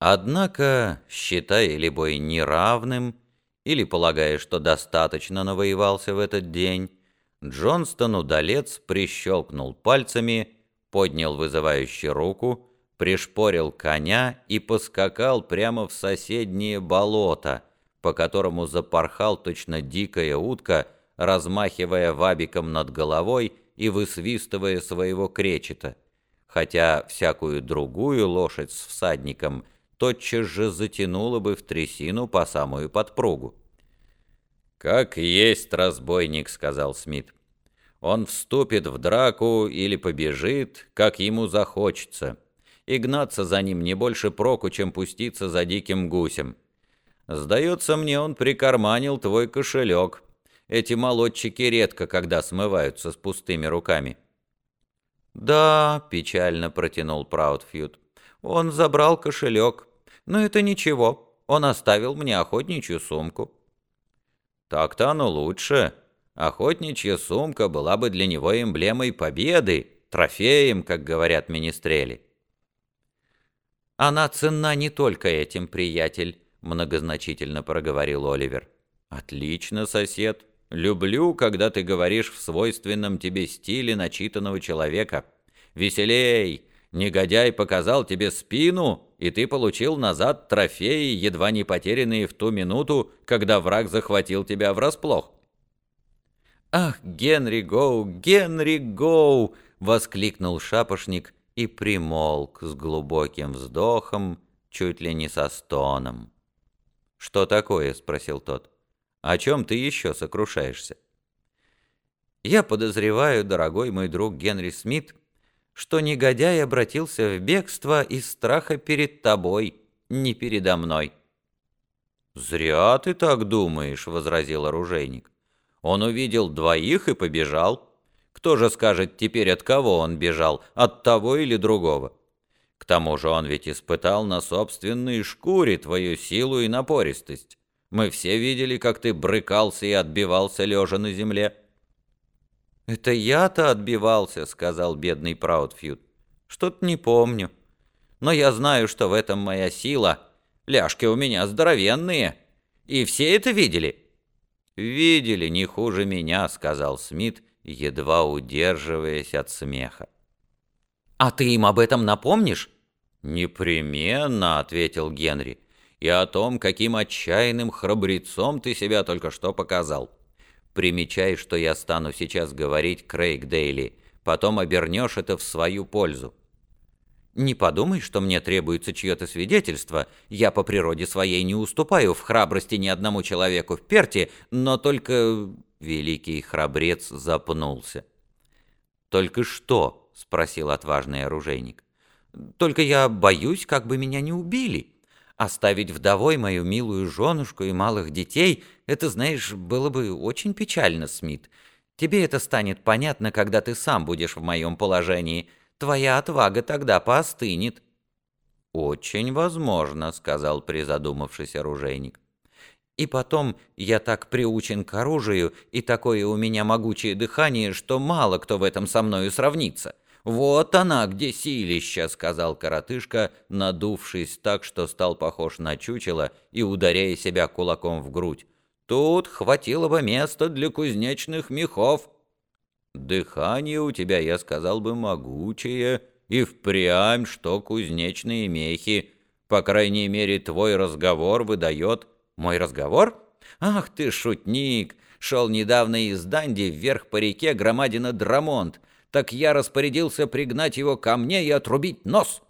Однако, считая или бой неравным, или полагая, что достаточно навоевался в этот день, Джонстон удалец прищелкнул пальцами, поднял вызывающую руку, пришпорил коня и поскакал прямо в соседнее болото, по которому запорхал точно дикая утка, размахивая вабиком над головой и высвистывая своего кречета, хотя всякую другую лошадь с всадником тотчас же затянула бы в трясину по самую подпругу. «Как есть разбойник», — сказал Смит. «Он вступит в драку или побежит, как ему захочется, и гнаться за ним не больше проку, чем пуститься за диким гусем. Сдается мне, он прикарманил твой кошелек. Эти молодчики редко когда смываются с пустыми руками». «Да», — печально протянул Праудфьюд, — «он забрал кошелек, но это ничего, он оставил мне охотничью сумку». Так-то оно лучше. Охотничья сумка была бы для него эмблемой победы, трофеем, как говорят министрели. «Она ценна не только этим, приятель», — многозначительно проговорил Оливер. «Отлично, сосед. Люблю, когда ты говоришь в свойственном тебе стиле начитанного человека. Веселей! Негодяй показал тебе спину, и ты получил назад трофеи, едва не потерянные в ту минуту, когда враг захватил тебя врасплох. «Ах, Генри Гоу, Генри Гоу!» — воскликнул шапошник и примолк с глубоким вздохом, чуть ли не со стоном. «Что такое?» — спросил тот. «О чем ты еще сокрушаешься?» «Я подозреваю, дорогой мой друг Генри Смит, что негодяй обратился в бегство из страха перед тобой, не передо мной». «Зря ты так думаешь», — возразил оружейник. «Он увидел двоих и побежал. Кто же скажет теперь, от кого он бежал, от того или другого? К тому же он ведь испытал на собственной шкуре твою силу и напористость. Мы все видели, как ты брыкался и отбивался лежа на земле». «Это я-то отбивался», — сказал бедный Праудфьюд. «Что-то не помню. Но я знаю, что в этом моя сила. Ляжки у меня здоровенные. И все это видели?» «Видели не хуже меня», — сказал Смит, едва удерживаясь от смеха. «А ты им об этом напомнишь?» «Непременно», — ответил Генри, — «и о том, каким отчаянным храбрецом ты себя только что показал. Примечай, что я стану сейчас говорить, Крейг Дейли. Потом обернешь это в свою пользу. Не подумай, что мне требуется чье-то свидетельство. Я по природе своей не уступаю в храбрости ни одному человеку в Перте, но только...» Великий храбрец запнулся. «Только что?» — спросил отважный оружейник. «Только я боюсь, как бы меня не убили». Оставить вдовой мою милую женушку и малых детей — это, знаешь, было бы очень печально, Смит. Тебе это станет понятно, когда ты сам будешь в моем положении. Твоя отвага тогда поостынет». «Очень возможно», — сказал призадумавшись оружейник. «И потом, я так приучен к оружию, и такое у меня могучее дыхание, что мало кто в этом со мною сравнится. «Вот она, где силища», — сказал коротышка, надувшись так, что стал похож на чучело и ударяя себя кулаком в грудь. «Тут хватило бы места для кузнечных мехов». «Дыхание у тебя, я сказал бы, могучее, и впрямь, что кузнечные мехи. По крайней мере, твой разговор выдает...» «Мой разговор? Ах ты, шутник! Шел недавно из Данди вверх по реке громадина Драмонт так я распорядился пригнать его ко мне и отрубить нос.